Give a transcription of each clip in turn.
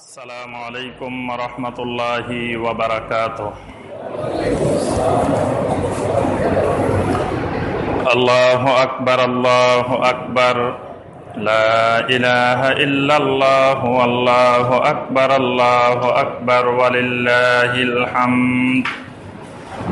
السلام عليكم ورحمة الله وبركاته. الله أكبر الله أكبر. لا إله إلا الله والله أكبر الله أكبر ولله الحمد.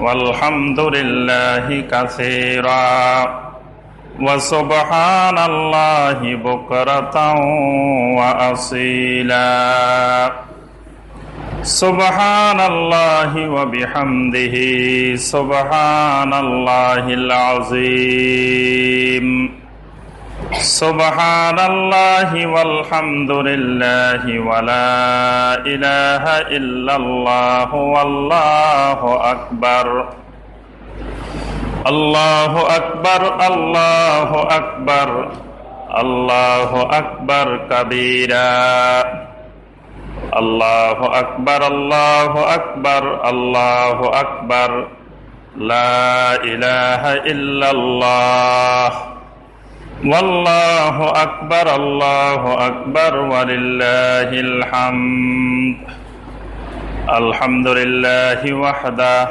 والحمد لله كثيرا وسبحان الله بكرة وأصيلا سبحان الله وبحمده سبحان الله العظيم سبحان الله والحمد لله ولا إله إلا الله والله أكبر. الله أكبر الله أكبر الله أكبر كبيرا. الله أكبر الله أكبر الله أكبر. لا إله إلا الله. والله أكبر الله أكبر ولله الحمد. الحمد لله وحده.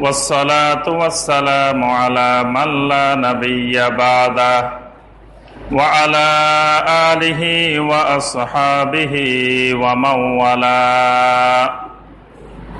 والصلاة والسلام على من لا نبي بعده. وعلى آله وأصحابه ومن والاه.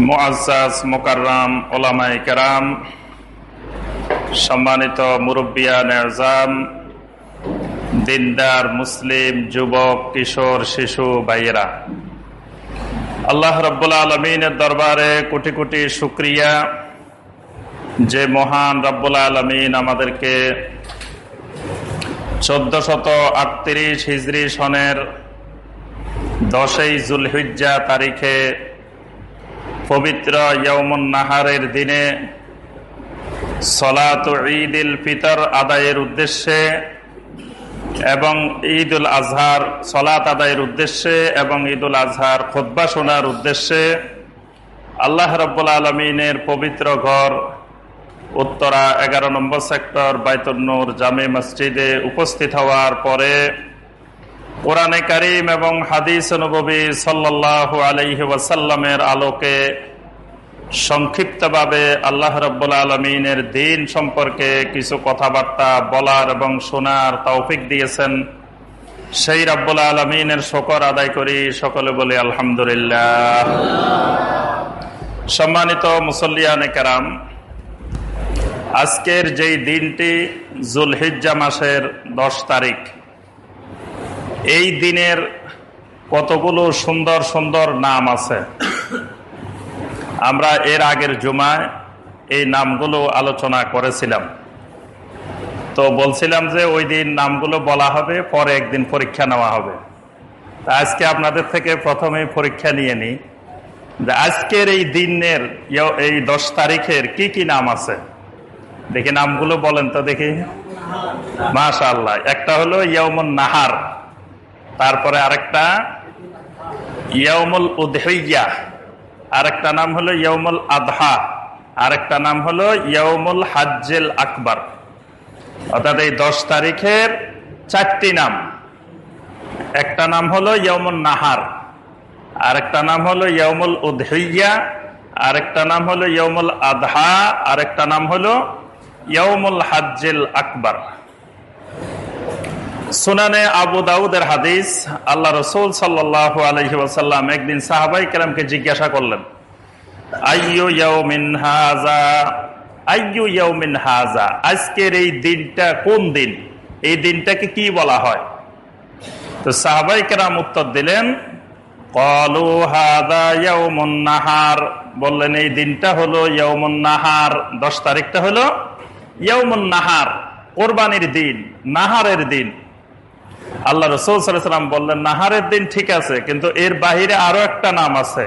মোকাররাম ওলামাই কেরাম, সম্মানিত মুরব্বিয়ান এজাম দিনদার মুসলিম, যুবক, কিশোর, শিশু, ভাইয়েরা। আল্লাহ রব্বুল আলমিনের দরবারে কোটি কোটি শুক্রিয়া। যে মহান রব্বুল আলমিন আমাদেরকে চোদ্দ শত আটত্রিশ হিজড়ি সনের দশই জুলহিজ্জা তারিখে পবিত্র ইয়মুন নাহারের দিনে সলাত ঈদ উল ফিতর আদায়ের উদ্দেশ্যে এবং ঈদ উল আজহার সলাত আদায়ের উদ্দেশ্যে এবং ঈদ উল আজহার খোদ্া শোনার উদ্দেশ্যে আল্লাহ রব্বুল আলমিনের পবিত্র ঘর উত্তরা এগারো নম্বর সেক্টর বাইতুন্নুর জামে মসজিদে উপস্থিত হওয়ার পরে কোরআনে করিম এবং হাদিস নবী সাল্লাহ আলহি ওয়াসাল্লামের আলোকে সংক্ষিপ্তভাবে আল্লাহ রব্বুল আলমিনের দিন সম্পর্কে কিছু কথাবার্তা বলার এবং শোনার তৌফিক দিয়েছেন। সেই রব্বুল আলমিনের শকর আদায় করি, সকলে বলে আলহামদুলিল্লাহ। সম্মানিত মুসল্লিয়ানে কেরাম, আজকের যেই দিনটি জুলহিজ্জা মাসের দশ তারিখ এই দিনের কতগুলো সুন্দর সুন্দর নাম আছে। আমরা এর আগের জুমায় এই নামগুলো আলোচনা করেছিলাম। তো বলছিলাম যে ওই দিন নামগুলো বলা হবে, পরে একদিন পরীক্ষা নেওয়া হবে। আজকে আপনাদের থেকে প্রথমে পরীক্ষা নিয়ে নিই। যে আজকের এই দিনের এই দশ তারিখের কি কি নাম আছে? দেখি নামগুলো বলেন তো দেখি। মাশা আল্লাহ একটা হলো ইয়মন নাহার। তারপরে আরেকটা ইয়মুল উদহইয়া আরেকটা নাম হলো ইয়মুল আধহা আরেকটা নাম হলো ইয়মুল হাজ্জেল আকবর। অর্থাৎ এই দশ তারিখের চারটি নাম। একটা নাম হলো ইয়মুল নাহার। আরেকটা নাম হলো ইয়মুল উদহিয়া। আরেকটা নাম হলো ইয়মুল আধা আরেকটা নাম হলো ইয়মুল হাজ্জেল আকবর। সুনানে আবু দাউদের হাদিস, আল্লাহ রসুল সাল্লাহ আলহি ওসাল্লাম একদিন সাহাবাই কেরামকে জিজ্ঞাসা করলেন, আইয়ু ইয়াউমিন হাজা আইয়ু ইয়াউমিন হাজা আজকের এই দিনটা কোন দিন? এই দিনটাকে কি বলা হয়? তো সাহাবাই কেরাম উত্তর দিলেন, কলু হাদা নাহার। বললেন, এই দিনটা হলো ইয়াউমুন নাহার। দশ তারিখটা হলো ইয়াউমুন নাহার, কোরবানির দিন, নাহারের দিন। আল্লাহ রসুল সাল্লাম বললেন, নাহারের দিন ঠিক আছে, কিন্তু এর বাহিরে আরও একটা নাম আছে।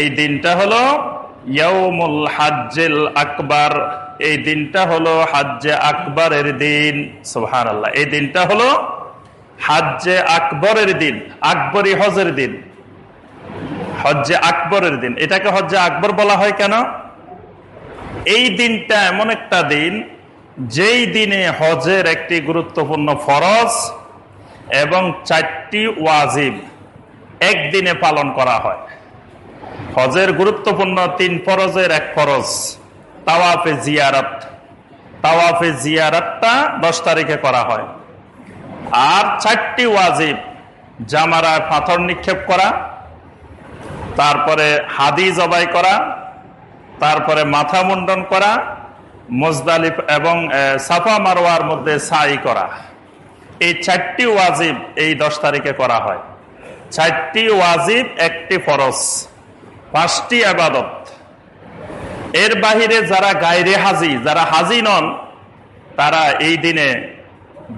এই দিনটা হলো ইয়ৌমুল হাজ্জেল আকবর। এই দিনটা হলো হাজ্জে আকবরের দিন। সোহান আল্লাহ এই দিনটা হলো হাজ্জে আকবরের দিন, আকবরী হজের দিন। হজ্জে আকবরের দিন। এটাকে হজ্জে আকবর বলা হয় কেন? এই দিনটা এমন একটা দিন, যেই দিনে হজের একটি গুরুত্বপূর্ণ ফরজ এবং চারটি ওয়াজিব একদিনে পালন করা হয়। হজের গুরুত্বপূর্ণ তিন ফরজের এক ফরজ, তাওয়াফে জিয়ারত। তাওয়াফে জিয়ারতটা দশ তারিখে করা হয়। আর চারটি ওয়াজিব, জামারায় পাথর নিক্ষেপ করা, তারপরে হাদি জবাই করা, তারপরে মাথা মুন্ডন করা, মজদালিফ এবং সাফা মারোয়ার মধ্যে সাই করা। এই চারটি ওয়াজিব এই দশ তারিখে করা হয়। চারটি ওয়াজিব, একটি ফরজ, পাঁচটি আবাদত। এর বাহিরে যারা গায়রে হাজি, যারা হাজি নন, তারা এই দিনে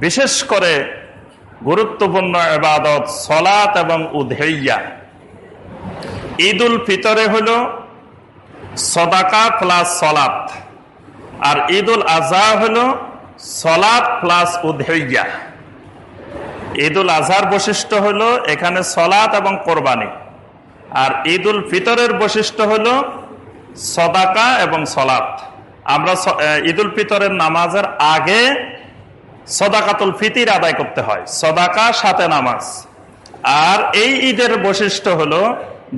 বিশেষ করে গুরুত্বপূর্ণ এবাদত সলাত এবং উধেইয়া ঈদ উল ফিতরে হল সদাকা প্লাস সলাত, আর ঈদ উল আজহা হল সলাত প্লাস উধেইয়া ঈদ উল আজহার বৈশিষ্ট্য হলো এখানে সলাত এবং কোরবানি। আর ঈদ উল ফিতরের বৈশিষ্ট্য হলো সদাকা এবং সলাত আমরা ঈদ উল ফিতরের নামাজের আগে সদাকাতুল ফিতির আদায় করতে হয়। সদাকা, সাথে নামাজ। আর এই ঈদের বৈশিষ্ট্য হলো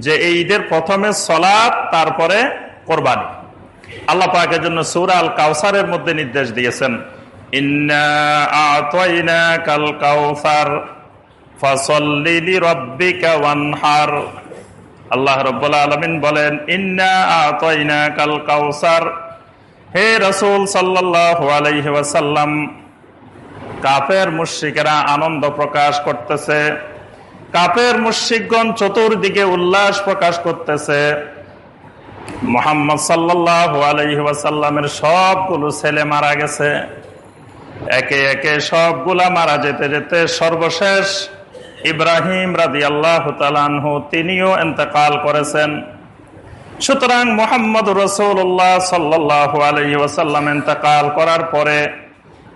যে এই ঈদের প্রথমে সলাদ তারপরে কোরবানি। আল্লাহ পাকের জন্য সুরা আল কাউসারের মধ্যে নির্দেশ দিয়েছেন আল্লাহ রব্বুল আলমিন বলেন ইন্না কাল কাউসার হে রসুল সাল্লাহ আলাইসাল্লাম কাপের মুশ্রিকেরা আনন্দ প্রকাশ করতেছে। কাপের মুশ্রিকগণ চতুর্দিকে উল্লাস প্রকাশ করতেছে। মোহাম্মদ সাল্লাহ আলাইসাল্লামের সবগুলো ছেলে মারা গেছে। একে একে সবগুলা মারা যেতে যেতে সর্বশেষ ইব্রাহিম রাজি আল্লাহ তিনিও এতেকাল করেছেন। সুতরাং মোহাম্মদ রসৌল্লাহ সাল্লাহ আলহি এতেকাল করার পরে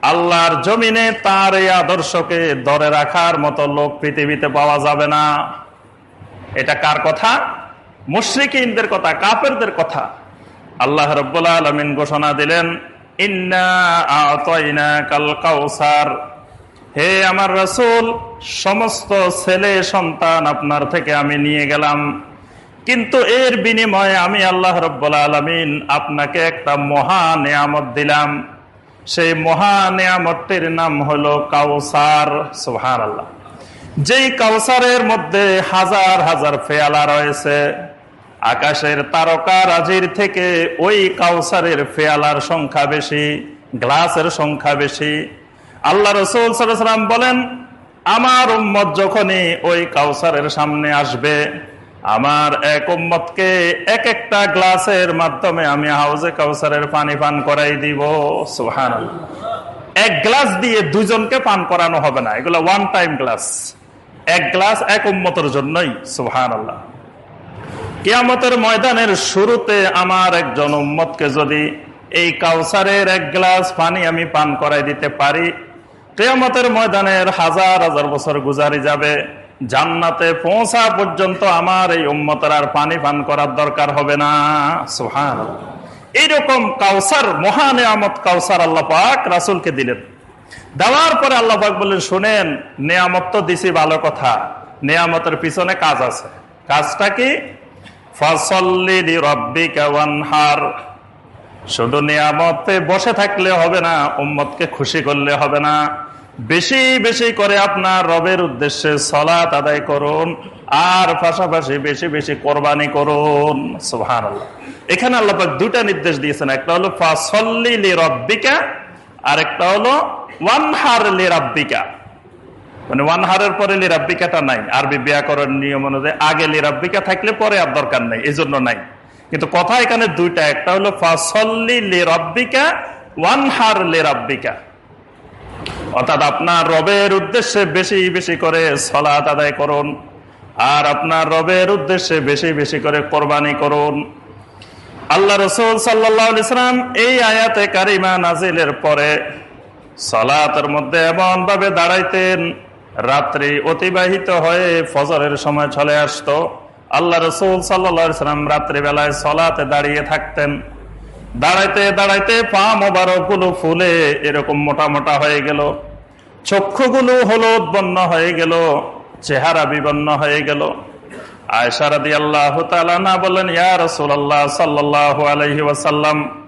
আল্লাহর জমিনে তার এই আদর্শকে ধরে রাখার মতো লোক পৃথিবীতে পাওয়া যাবে না। এটা কার কথা? মুশ্রিকদের কথা কাপেরদের কথা। আল্লাহ রব্বুল্লা আলমিন ঘোষণা দিলেন হে আমার রসুল, সমস্ত ছেলে সন্তান আপনার থেকে আমি নিয়ে গেলাম। কিন্তু এর বিনিময়ে আমি আল্লাহ রব্বুল্লা আলমিন আপনাকে একটা মহা নিয়ামত দিলাম। সেই মহা নিয়ামতটির নাম হলো কাউসার সোহার আল্লাহ যেই কাউসারের মধ্যে হাজার হাজার ফেয়ালা রয়েছে আকাশের তারকা রাজির থেকে ওই কাউসারের ফেয়ালার সংখ্যা বেশি, গ্লাসের সংখ্যা বেশি। আল্লাহ রসুল সাল্লাম বলেন, আমার উম্মত যখনই ওই কাউসারের সামনে আসবে, আমার এক উম্মতকে এক একটা গ্লাসের মাধ্যমে আমি হাউজে কাউসারের পানি পান করাই দিব। সুহান এক গ্লাস দিয়ে দুজনকে পান করানো হবে না, এগুলো ওয়ান টাইম গ্লাস এক গ্লাস এক উম্মতের জন্যই সুহান আল্লাহ কিয়ামতের ময়দানের শুরুতে আমার একজন উম্মতকে যদি এই কাউসারের এক গ্লাস পানি আমি পান করাই দিতে পারি, কেয়ামতের ময়দানের হাজার হাজার বছর গুজারি যাবে, জান্নাতে পৌঁছা পর্যন্ত আমার এই উম্মতের আর পানি পান করার দরকার হবে না। সোহান এইরকম কাউসার, মহান মহানিয়ামত কাউসার আল্লাহ পাক রাসুলকে দিলেন। দেওয়ার পরে আল্লাহ পাক বললেন, শোনেন, নিয়ামত তো দিছি, ভালো কথা। নিয়ামতের পিছনে কাজ আছে। কাজটা কি? ওয়ানহার। শুধু নিয়ামতে বসে থাকলে হবে না, উম্মতকে খুশি করলে হবে না। বেশি বেশি করে আপনার রবের উদ্দেশ্যে সলাত আদায় করুন, আর পাশাপাশি বেশি বেশি কোরবানি করুন। সুহান এখানে আল্লাপাক দুটা নির্দেশ দিয়েছেন, একটা হলো ফাসল্লি লি রব্বিকা আর একটা হলো ওয়ানহার লি রাব্বিকা মানে ওয়ানহারের পরে লিরাব্বিকাটা নাই। আরবি ব্যাকরণ নিয়ম অনুযায়ী আগে লিরাব্বিকা থাকলে পরে আর দরকার নাই এই জন্য নাই। কিন্তু কথা এখানে দুইটা, একটা হলো ফাসল্লি লিরাব্বিকা ওয়ানহার লিরাব্বিকা। অর্থাৎ আপনার রবের উদ্দেশ্যে বেশি বেশি করে সলাত আদায় করুন, আর আপনার রবের উদ্দেশ্যে বেশি বেশি করে কোরবানি করুন। আল্লাহ রসুল সাল্লাম এই আয়াতে কারিমা নাজিলের পরে সলাতের মধ্যে এমন ভাবে দাঁড়াইতেন রাত্রি অতিবাহিত হয়ে ফজরের সময় চলে আসতো। আল্লাহ রসুল সাল্লাম রাত্রি বেলায় সলাতে দাঁড়িয়ে থাকতেন। দাঁড়াইতে দাঁড়াইতে পা মোবারকগুলো ফুলে এরকম মোটা মোটা হয়ে গেল। চক্ষুগুলো হলুদ বন্য হয়ে গেল, চেহারা বিবন্ন হয়ে গেল। আয়সারাদি আল্লাহ না বললেন, ইয়া রসুল আল্লাহ সাল্লাহ আলহি ওয়াসাল্লাম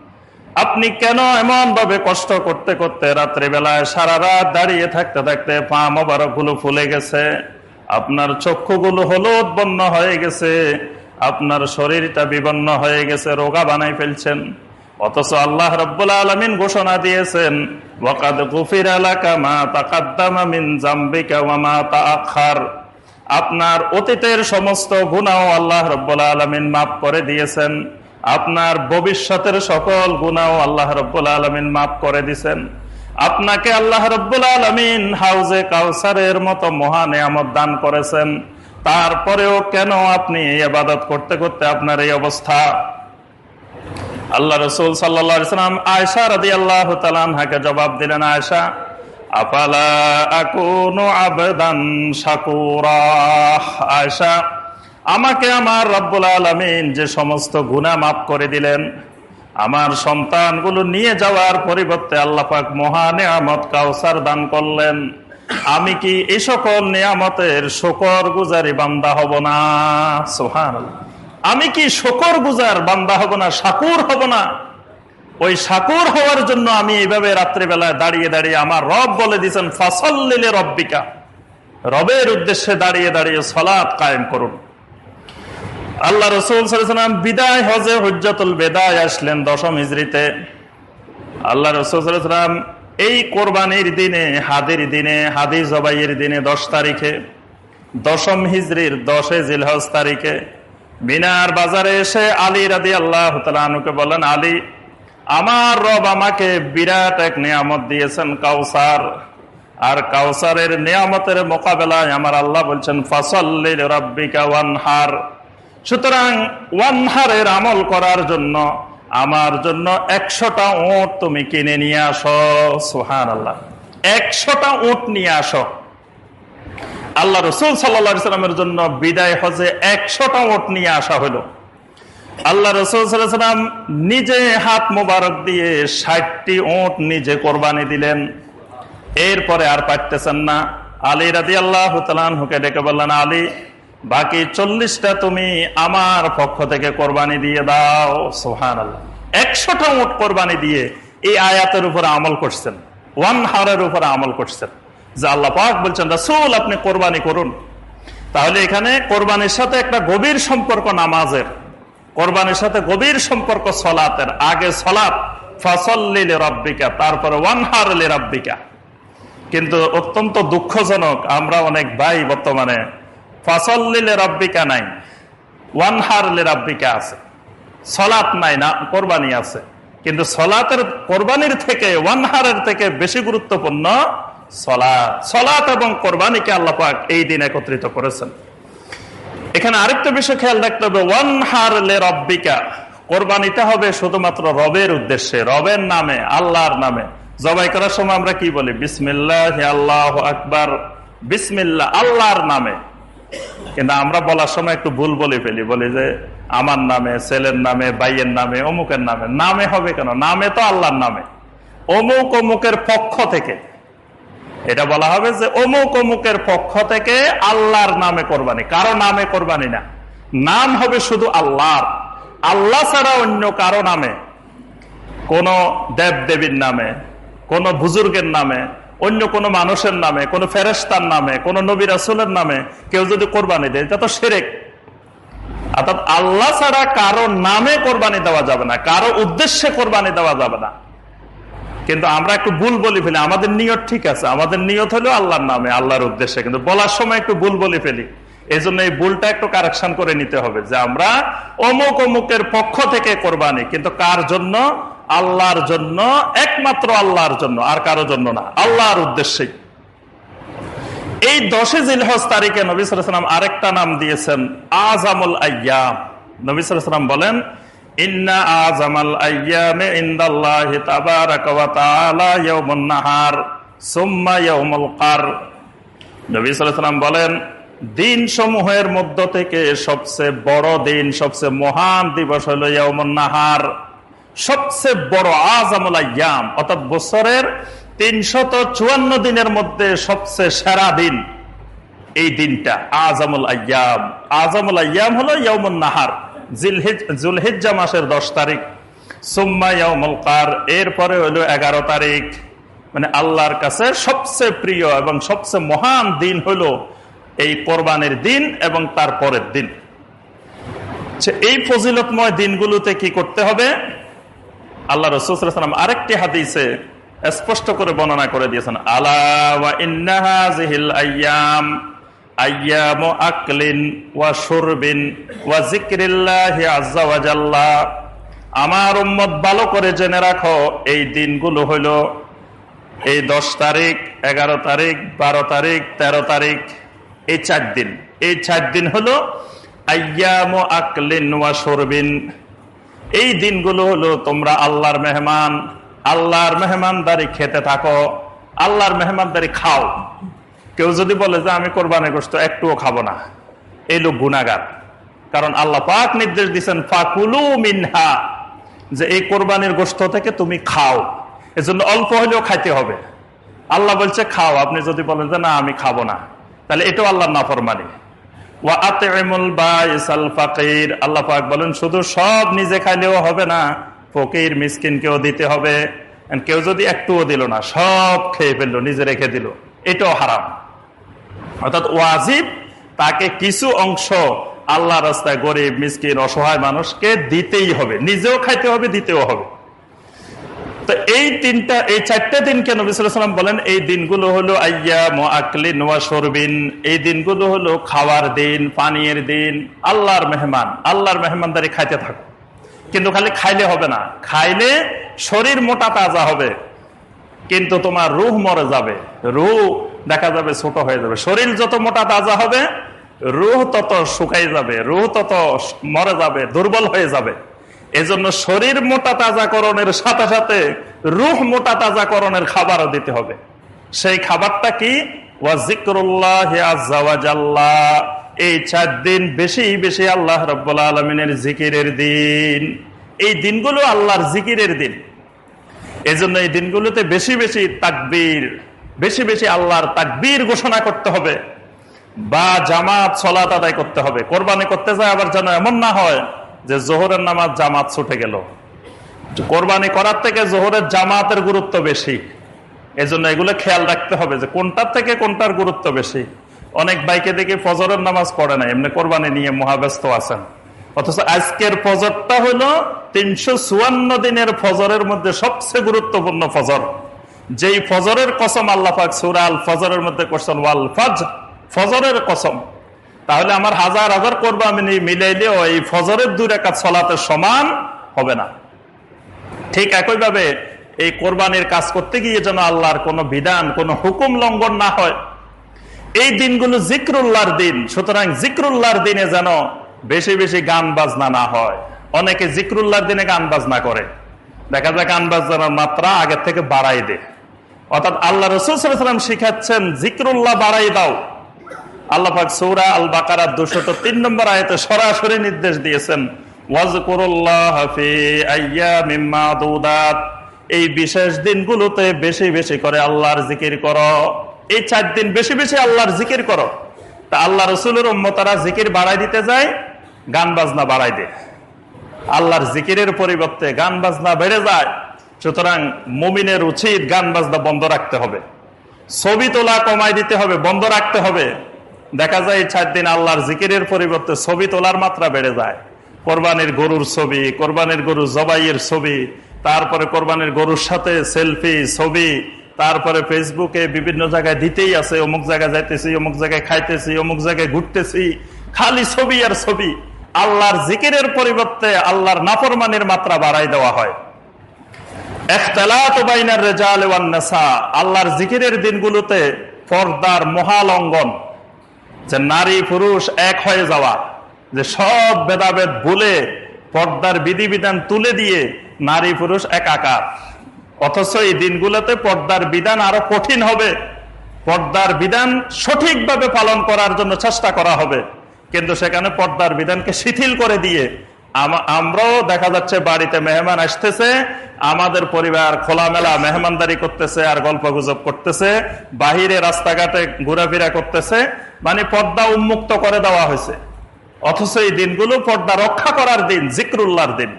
আপনি কেন এমন ভাবে কষ্ট করতে করতে রাত্রিবেলায় সারা রাত দাঁড়িয়ে থাকতে থাকতে পা মোবারকগুলো ফুলে গেছে? আপনার চক্ষুগুলো হলুদ বন্য হয়ে গেছে। আপনার শরীরটা বিবন্ন হয়ে গেছে, রোগা বানাই ফেলছেন। অথচ আল্লাহ রব্বুল আলমিন ঘোষণা দিয়েছেন গুফির এলাকা ওয়ামা তাআখার। আপনার অতীতের সমস্ত গুণাও আল্লাহ রব্বুল আলমিন মাফ করে দিয়েছেন। আপনার ভবিষ্যতের সকল গুণাও আল্লাহ রব্বুল আলমিন মাফ করে দিছেন। আপনাকে আল্লাহ রব্বুল আলমিন হাউজে কাউসারের মতো মহান নিয়ামত দান করেছেন। তারপরেও কেন আপনি এই আবাদত করতে করতে আপনার এই অবস্থা? আল্লাহ রসুল সাল্লাম আয়সা রাদি আল্লাহ তালানহাকে জবাব দিলেন আয়সা আপালা আকুন আবেদান সাকুরা আয়সা আমাকে আমার রব্বুল আলমিন যে সমস্ত গুণা মাফ করে দিলেন, আমার সন্তানগুলো নিয়ে যাওয়ার পরিবর্তে আল্লাপাক মহা নিয়ামত কাউসার দান করলেন। আমি কি এই সকল নিয়ামতের শকর গুজারি বান্দা হব না? সোহান আমি কি শকর গুজার বান্দা হব না? সাকুর হব না? ওই সাকুর হওয়ার জন্য আমি এইভাবে রাত্রিবেলায় দাঁড়িয়ে দাঁড়িয়ে আমার রব বলে দিচ্ছেন ফাসল্লিলে রব্বিকা। রবের উদ্দেশ্যে দাঁড়িয়ে দাঁড়িয়ে সলাৎ কায়েম করুন। আল্লাহ রসুল সাল্লাম বিদায় হজে হজ্জাতুল বেদায় আসলেন দশম হিজড়িতে। আল্লাহ রসুল সাল্লাম এই কোরবানির দিনে হাদির দিনে হাদি জবাইয়ের দিনে দশ তারিখে, দশম হিজড়ির দশে জিলহজ তারিখে মিনার বাজারে এসে আলী রাদি আল্লাহ তালুকে বলেন আলী, আমার রব আমাকে বিরাট এক নিয়ামত দিয়েছেন, কাউসার। আর কাউসারের নিয়ামতের মোকাবেলায় আমার আল্লাহ বলছেন, ফসল্লিল রব্বিকা ওয়ানহার। সুতরাং ওয়ানহারের আমল করার জন্য আমার জন্য একশোটা ওট তুমি কিনে নিয়ে আসো সোহান আল্লাহ একশোটা ওট নিয়ে আসো। আল্লাহ রসুল সাল্লামের জন্য বিদায় হজে একশোটা ওট নিয়ে আসা হলো। আল্লাহ রসুল সাল্লাম নিজে হাত মোবারক দিয়ে ষাটটি ওট নিজে কোরবানি দিলেন। এরপরে আর পারতেছেন না। আলী রাদি আল্লাহ হুকে ডেকে বললেন, আলী বাকি চল্লিশটা তুমি আমার পক্ষ থেকে কোরবানি দিয়ে দাও। সোহান একশোটা উঠ কোরবানি দিয়ে এই আয়াতের উপরে আমল করছেন। ওয়ান হারের উপরে আমল করছেন। যে আল্লাহ পাক বলছেন, রাসুল, আপনি কোরবানি করুন। তাহলে এখানে কোরবানির সাথে একটা গভীর সম্পর্ক নামাজের, কোরবানির সাথে গভীর সম্পর্ক সলাতের। আগে সলাত ফসল্লিলে রব্বিকা তারপরে ওয়ান হারলে রব্বিকা কিন্তু অত্যন্ত দুঃখজনক, আমরা অনেক ভাই বর্তমানে ফসল্লিলে রব্বিকা নাই ওয়ানহারলে রব্বিকা আছে। সলাত নাই না, কোরবানি আছে। কিন্তু সলাতের, কোরবানির থেকে, ওয়ানহারের থেকে বেশি গুরুত্বপূর্ণ সলাৎ। সলাৎ এবং কোরবানিকে আল্লাপাক এই দিন একত্রিত করেছেন। এখানে আরেকটা বিষয় খেয়াল রাখতে হবে ওয়ান হার লে রব্বিকা। কোরবানিতে হবে শুধুমাত্র রবের উদ্দেশ্যে, রবের নামে, আল্লাহর নামে। জবাই করার সময় আমরা কি বলি? বিসমিল্লাহ আল্লাহ আকবার বিসমিল্লা আল্লাহর নামে। কিন্তু আমরা বলার সময় একটু ভুল বলে ফেলি, বলি যে আমার নামে, ছেলের নামে বাইয়ের নামে, অমুকের নামে। নামে হবে কেন? নামে তো আল্লাহর নামে। অমুক অমুকের পক্ষ থেকে। এটা বলা হবে যে অমুক অমুকের পক্ষ থেকে আল্লাহর নামে কোরবানি। কারও নামে কোরবানি না। নাম হবে শুধু আল্লাহর। আল্লাহ ছাড়া অন্য কারও নামে। কোন দেব দেবীর নামে, কোন বুজুর্গের নামে অন্য কোন মানুষের নামে, কোন ফেরেস্তার নামে, কোন নবী রাসুলের নামে কেউ যদি কোরবানি দেয়, এটা তো সেরেক অর্থাৎ আল্লাহ ছাড়া কারও নামে কোরবানি দেওয়া যাবে না, কারও উদ্দেশ্যে কোরবানি দেওয়া যাবে না। কিন্তু আমরা একটু ভুল বলি ফেলি, আমাদের নিয়ত ঠিক আছে, আমাদের নিয়ত হলো আল্লাহর নামে, আল্লাহর উদ্দেশ্যে। কিন্তু বলার সময় একটু ভুল বলি ফেলি এই জন্য এই ভুলটা একটু কারেকশন করে নিতে হবে যে আমরা অমুক অমুকের পক্ষ থেকে কোরবানি, কিন্তু কার জন্য? আল্লাহর জন্য, একমাত্র আল্লাহর জন্য, আর কারও জন্য না। আল্লাহর উদ্দেশ্যে এই দশে জিলহজ তারিখে নবী সালাম আরেকটা নাম দিয়েছেন আজামুল আয়াম নবী সালাম বলেন, ইন্না সুম্মা কার নবী বলেন দিন সমূহের মধ্য থেকে সবচেয়ে বড় দিন, সবচেয়ে মহান দিবস হলো নাহার। সবচেয়ে বড় আজামুল আয়াম, অর্থাৎ বছরের তিনশত চুয়ান্ন দিনের মধ্যে সবচেয়ে সেরা দিন এই দিনটা আজামুল আয়াম। আজামুল আয়াম হলো ইয়ামুল নাহার জুলহিজ্জা মাসের দশ তারিখ। সুম্মা ইয়ামুল এরপরে হলো এগারো তারিখ। মানে আল্লাহর কাছে সবচেয়ে প্রিয় এবং সবচেয়ে মহান দিন হলো এই কোরবানের দিন এবং তার পরের দিন। এই ফজিলতময় দিনগুলোতে কি করতে হবে? আল্লাহ রসুলাম আরেকটি হাদিসে স্পষ্ট করে বর্ণনা করে দিয়েছেন আয়াম আকলিন ওয়া সুরবিন ওয়া আমার ভালো করে জেনে রাখো, এই দিনগুলো হলো এই দশ তারিখ, এগারো তারিখ, বারো তারিখ ১৩ তারিখ, এই চার দিন। এই চার দিন হলো আয়াম আকলিন ওয়া সুরবিন এই দিনগুলো হলো তোমরা আল্লাহর মেহমান, আল্লাহর মেহমানদারি খেতে থাকো, আল্লাহর মেহমানদারি খাও। কেউ যদি বলে যে আমি কোরবানি গোস্ত একটুও খাব না এই লোক গুণাগার কারণ আল্লাহ পাক নির্দেশ দিচ্ছেন ফাকুলু মিনহা যে এই কোরবানির গোস্ত থেকে তুমি খাও। এজন্য অল্প হলেও খাইতে হবে। আল্লাহ বলছে, খাও। আপনি যদি বলেন যে, না, আমি খাব না। তাহলে এটাও আল্লাহর নাফরমানি। আল্লাহ পাক বলেন, শুধু সব নিজে খাইলেও হবে না, ফকির মিসকিনকেও দিতে হবে। কেউ যদি একটুও দিল না, সব খেয়ে ফেলল, নিজে রেখে দিল। এটাও হারাম। অর্থাৎ ওয়াজিব তাকে কিছু অংশ আল্লাহ রাস্তায় গরিব, মিসকিন, অসহায় মানুষকে দিতেই হবে। নিজেও খাইতে হবে, দিতেও হবে। তো এই তিনটা, এই চারটা দিনকে নবিসাম বলেন, এই দিনগুলো হলো আইয়া মোয়াকলি নোয়া সরবিন এই দিনগুলো হলো খাওয়ার দিন, পানীয়ের দিন, আল্লাহর মেহমান। আল্লাহর মেহমানদারি খাইতে থাকো। কিন্তু খালি খাইলে হবে না। খাইলে শরীর মোটা তাজা হবে, কিন্তু তোমার রুহ মরে যাবে। রুহ দেখা যাবে ছোট হয়ে যাবে। শরীর যত মোটা তাজা হবে, রুহ তত শুকাই যাবে। রুহ তত মরে যাবে, দুর্বল হয়ে যাবে। এজন্য শরীর মোটা তাজাকরণের সাথে সাথে রুহ মোটা তাজাকরণের খাবারও দিতে হবে। সেই খাবারটা কি? এই চার দিন বেশি বেশি আল্লাহ রব্বুল্লা আলমিনের জিকিরের দিন। এই দিনগুলো আল্লাহর জিকিরের দিন। এজন্য এই দিনগুলোতে বেশি বেশি তাকবীর, বেশি বেশি আল্লাহর তাকবীর ঘোষণা করতে হবে। বা জামাত সলাত আদায় করতে হবে। কোরবানি করতে যায় আবার যেন এমন না হয় যে জোহরের নামাজ জামাত ছুটে গেল। কোরবানি করার থেকে জোহরের জামাতের গুরুত্ব বেশি। এজন্য এগুলো খেয়াল রাখতে হবে যে কোনটার থেকে কোনটার গুরুত্ব বেশি। অনেক বাইকে দেখে ফজরের নামাজ পড়ে না, এমনি কোরবানি নিয়ে মহাব্যস্ত আছেন। অথচ আজকের ফজরটা হলো তিনশো চুয়ান্ন দিনের ফজরের মধ্যে সবচেয়ে গুরুত্বপূর্ণ ফজর। যেই ফজরের কসম আল্লাহাক সুরাল ফজরের মধ্যে করছেন ওয়াল ফজ ফজরের কসম। তাহলে আমার হাজার হাজার করব আমি মিলাইলেও এই ফজরের দূর একা চলাতে সমান হবে না। ঠিক একইভাবে এই কোরবানির কাজ করতে গিয়ে যেন আল্লাহর কোনো বিধান, কোনো হুকুম লঙ্ঘন না হয়। এই দিনগুলো জিক্রুল্লাহর দিন, সুতরাং জিক্রুল্লাহর দিনে যেন বেশি বেশি গান বাজনা না হয়। অনেকে জিক্রুল্লাহর দিনে গান বাজনা করে। দেখা যায় গান বাজনার মাত্রা আগের থেকে বাড়াই দে অর্থাৎ আল্লাহ রসুলাম শিখাচ্ছেন, জিক্রুল্লাহ বাড়াই দাও। আল্লাহাক সৌরা আল বাকারা দুশত তিন নম্বর আয়তে সরাসরি নির্দেশ দিয়েছেন এই বিশেষ দিনগুলোতে বেশি বেশি করে আল্লাহর জিকির করো। এই চার দিন বেশি বেশি আল্লাহর জিকির করো। তা আল্লাহ রসুলের উম্মতারা জিকির বাড়াই দিতে যায়, গান বাজনা বাড়াই দেয়। আল্লাহর জিকিরের পরিবর্তে গান বাজনা বেড়ে যায়, সুতরাং মুমিনের উচিত গান বাজনা বন্ধ রাখতে হবে। ছবি তোলা কমাই দিতে হবে, বন্ধ রাখতে হবে। দেখা যায় চার দিন আল্লাহর জিকিরের পরিবর্তে ছবি তোলার মাত্রা বেড়ে যায়। কোরবানির গরুর ছবি, কোরবানির গরু জবাইয়ের ছবি, তারপরে কোরবানির গরুর সাথে সেলফি, ছবি, তারপরে ফেসবুকে বিভিন্ন জায়গায় দিতেই আছে, অমুক জায়গায় যাইতেছি, অমুক জায়গায় খাইতেছি, অমুক জায়গায় ঘুরতেছি, খালি ছবি আর ছবি। আল্লাহর জিকিরের পরিবর্তে আল্লাহর নাফরমানির মাত্রা বাড়াই দেওয়া হয়। আল্লাহর জিকিরের দিনগুলোতে পর্দার মহালঙ্ঘন। যে নারী পুরুষ এক হয়ে যাওয়া, যে সব ভেদাভেদ ভুলে পর্দার বিধিবিধান তুলে দিয়ে নারী পুরুষ একাকার। অথচ এই দিনগুলোতে পর্দার বিধান আরও কঠিন হবে। পর্দার বিধান সঠিকভাবে পালন করার জন্য চেষ্টা করা হবে। কিন্তু সেখানে পর্দার বিধানকে শিথিল করে দিয়ে আমরাও দেখা যাচ্ছে বাড়িতে মেহমান আসতেছে, আমাদের পরিবার খোলামেলা মেহমানদারি করতেছে আর গল্প গুজব করতেছে, বাহিরে রাস্তাঘাটে ঘোরাফেরা করতেছে মানে পর্দা উন্মুক্ত করে দেওয়া হয়েছে। অথচ এই দিনগুলো পর্দা রক্ষা করার দিন, জিক্রুল্লাহর দিন।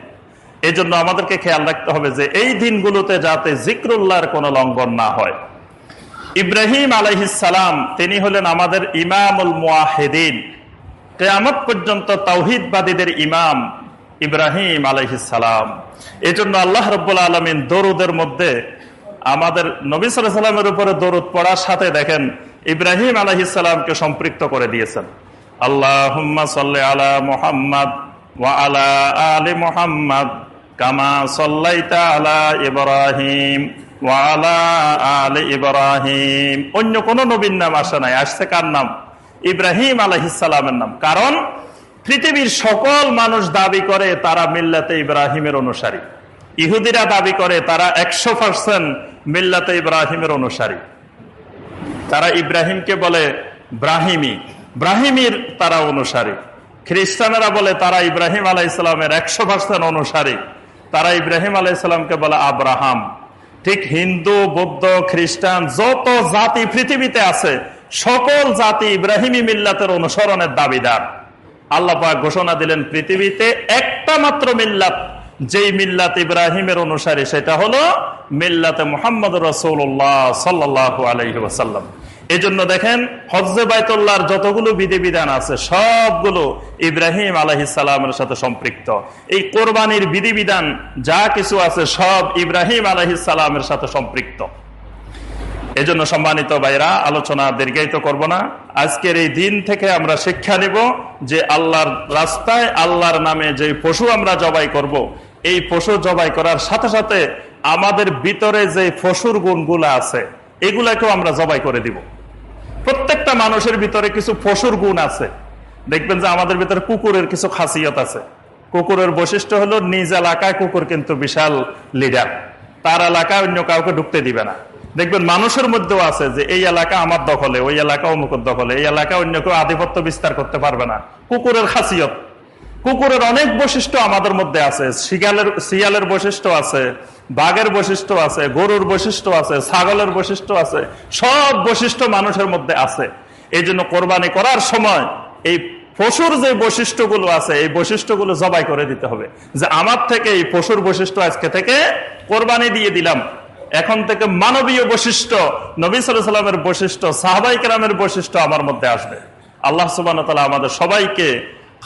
এই জন্য আমাদেরকে খেয়াল রাখতে হবে যে এই দিনগুলোতে যাতে জিক্রুল্লাহর কোনো লঙ্ঘন না হয়। ইব্রাহিম আলহিসাম তিনি হলেন আমাদের ইমামুল মুয়াহিদিন। কেয়ামত পর্যন্ত তাওহিদবাদীদের ইমাম ইব্রাহিম আলহিসাম এই জন্য আল্লাহ রব্বুল আলমিন দরুদের মধ্যে আমাদের নবী সাল্লামের উপরে দরুদ পড়ার সাথে দেখেন, ইব্রাহিম আলহিসামকে সম্পৃক্ত করে দিয়েছেন। আল্লাহ আলা মোহাম্মদ আলা আলী মোহাম্মদ কামা সাল্লাইতা আলা ইব্রাহিম ওয়ালা আলী ইব্রাহিম। অন্য কোন নবীর নাম আসে নাই। আসছে কার নাম? ইব্রাহিম আলহিসামের নাম। কারণ পৃথিবীর সকল মানুষ দাবি করে তারা মিল্লাতে ইব্রাহিমের অনুসারী। ইহুদিরা দাবি করে তারা একশো পার্সেন্ট মিল্লাতে ইব্রাহিমের অনুসারী। তারা ইব্রাহিমকে বলে ব্রাহিমি। ব্রাহিমির তারা অনুসারী। খ্রিস্টানেরা বলে তারা ইব্রাহিম আলাহ ইসলামের একশো পার্সেন্ট অনুসারী। তারা ইব্রাহিম আলাহ ইসলামকে বলে আব্রাহাম। ঠিক হিন্দু, বৌদ্ধ, খ্রিস্টান যত জাতি পৃথিবীতে আছে, সকল জাতি ইব্রাহিমী মিল্লাতের অনুসরণের দাবিদার। আল্লাহ ঘোষণা দিলেন পৃথিবীতে একটা মাত্র মিল্লাত। যেই মিল্লাত ইব্রাহিমের অনুসারী, সেটা হলো মিল্লাতে মোহাম্মদ রসৌল্লাহ সাল্লাহ আলহিহাসাল্লাম এই জন্য দেখেন হজে বাইতুল্লাহর যতগুলো বিধিবিধান আছে, সবগুলো ইব্রাহিম আলহিসাল্লামের সাথে সম্পৃক্ত। এই কোরবানির বিধিবিধান যা কিছু আছে, সব ইব্রাহিম আলহিসাল্লামের সাথে সম্পৃক্ত। এজন্য সম্মানিত ভাইরা, আলোচনা দীর্ঘায়িত করব না। আজকের এই দিন থেকে আমরা শিক্ষা নেব যে আল্লাহর রাস্তায় আল্লাহর নামে যে পশু আমরা জবাই করব। এই পশু জবাই করার সাথে সাথে আমাদের ভিতরে যে পশুর গুণগুলো আছে, এগুলাকেও আমরা জবাই করে দিব। প্রত্যেকটা মানুষের ভিতরে কিছু পশুর গুণ আছে। দেখবেন যে আমাদের ভিতরে কুকুরের কিছু খাসিয়ত আছে। কুকুরের বৈশিষ্ট্য হলো নিজ এলাকায় কুকুর কিন্তু বিশাল লিডার। তার এলাকায় অন্য কাউকে ঢুকতে দিবে না। দেখবেন মানুষের মধ্যেও আছে যে এই এলাকা আমার দখলে, ওই এলাকা অমুকের দখলে, এই এলাকা অন্য কেউ আধিপত্য বিস্তার করতে পারবে না। কুকুরের খাসিয়ত। কুকুরের অনেক বৈশিষ্ট্য আমাদের মধ্যে আছে। শিয়ালের শিয়ালের বৈশিষ্ট্য আছে, বাঘের বৈশিষ্ট্য আছে, গরুর বৈশিষ্ট্য আছে, ছাগলের বৈশিষ্ট্য আছে, সব বৈশিষ্ট্য মানুষের মধ্যে আছে। এই জন্য কোরবানি করার সময় এই পশুর যে বৈশিষ্ট্যগুলো আছে, এই বৈশিষ্ট্যগুলো জবাই করে দিতে হবে। যে আমার থেকে এই পশুর বৈশিষ্ট্য আজকে থেকে কোরবানি দিয়ে দিলাম। এখন থেকে মানবীয় বৈশিষ্ট্য, নবী সাল্লামের বৈশিষ্ট্য, সাহাবাই কেরামের বৈশিষ্ট্য আমার মধ্যে আসবে। আল্লাহ সুবান আমাদের সবাইকে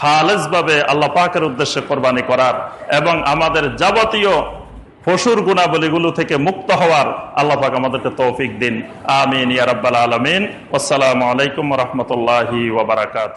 খালেজ ভাবে আল্লাহ পাকের উদ্দেশ্যে কোরবানি করার এবং আমাদের যাবতীয় পশুর গুণাবলীগুলো থেকে মুক্ত হওয়ার আল্লাহ পাক আমাদেরকে তৌফিক দিন। আমিন ইয়ারাব্বাল আলমিন। আসসালামু আলাইকুম রহমতুল্লাহি ওবরাকাত